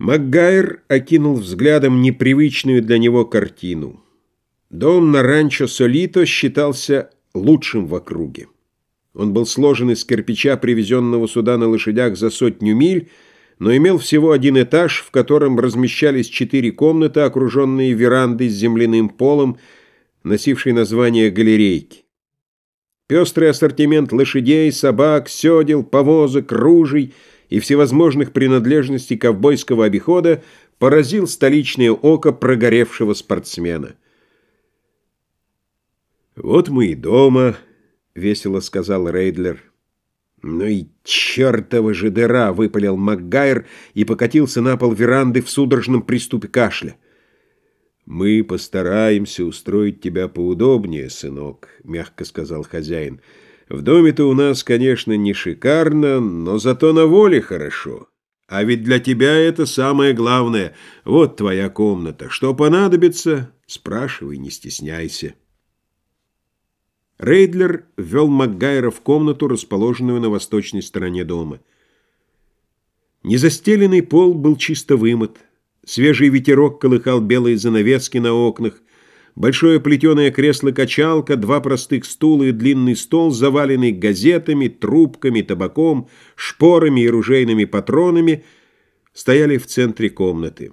Макгайр окинул взглядом непривычную для него картину. Дом на ранчо Солито считался лучшим в округе. Он был сложен из кирпича, привезенного сюда на лошадях за сотню миль, но имел всего один этаж, в котором размещались четыре комнаты, окруженные верандой с земляным полом, носившей название галерейки. Пестрый ассортимент лошадей, собак, седел, повозок, ружей — и всевозможных принадлежностей ковбойского обихода поразил столичное око прогоревшего спортсмена. «Вот мы и дома», — весело сказал Рейдлер. «Ну и чертова же дыра!» — выпалил Макгайр и покатился на пол веранды в судорожном приступе кашля. «Мы постараемся устроить тебя поудобнее, сынок», — мягко сказал хозяин. В доме-то у нас, конечно, не шикарно, но зато на воле хорошо. А ведь для тебя это самое главное. Вот твоя комната. Что понадобится, спрашивай, не стесняйся. Рейдлер ввел Макгайра в комнату, расположенную на восточной стороне дома. Незастеленный пол был чисто вымыт. Свежий ветерок колыхал белые занавески на окнах, Большое плетеное кресло-качалка, два простых стула и длинный стол, заваленный газетами, трубками, табаком, шпорами и ружейными патронами, стояли в центре комнаты.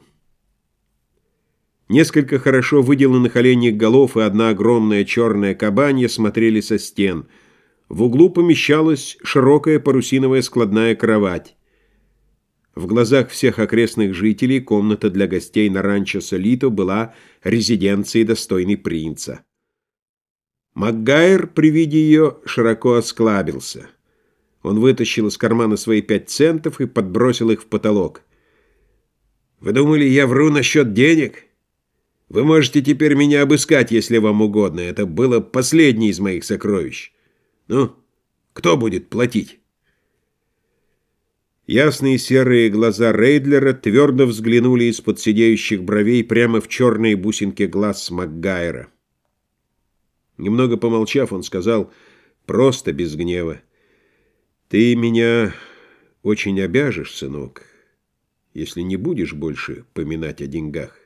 Несколько хорошо выделанных оленьих голов и одна огромная черная кабанья смотрели со стен. В углу помещалась широкая парусиновая складная кровать. В глазах всех окрестных жителей комната для гостей на ранчо Солито была резиденцией достойной принца. Макгайр при виде ее широко осклабился. Он вытащил из кармана свои пять центов и подбросил их в потолок. «Вы думали, я вру насчет денег? Вы можете теперь меня обыскать, если вам угодно. Это было последнее из моих сокровищ. Ну, кто будет платить?» Ясные серые глаза Рейдлера твердо взглянули из-под сидеющих бровей прямо в черные бусинки глаз Макгайра. Немного помолчав, он сказал, просто без гнева, «Ты меня очень обяжешь, сынок, если не будешь больше поминать о деньгах.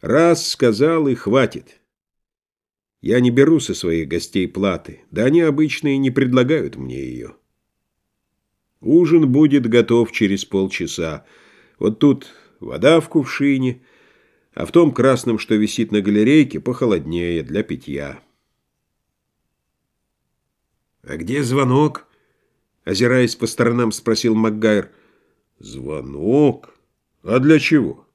Раз сказал и хватит. Я не беру со своих гостей платы, да они обычно и не предлагают мне ее». Ужин будет готов через полчаса. Вот тут вода в кувшине, а в том красном, что висит на галерейке, похолоднее для питья. «А где звонок?» — озираясь по сторонам, спросил Макгайр. «Звонок? А для чего?»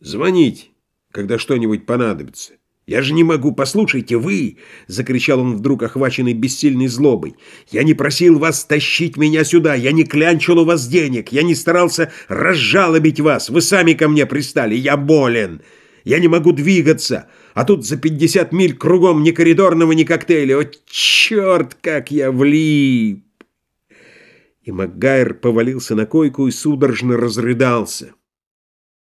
«Звонить, когда что-нибудь понадобится». «Я же не могу, послушайте, вы!» — закричал он вдруг, охваченный бессильной злобой. «Я не просил вас тащить меня сюда, я не клянчил у вас денег, я не старался разжалобить вас, вы сами ко мне пристали, я болен, я не могу двигаться, а тут за пятьдесят миль кругом ни коридорного, ни коктейля, о, черт, как я влип!» И Макгайр повалился на койку и судорожно разрыдался.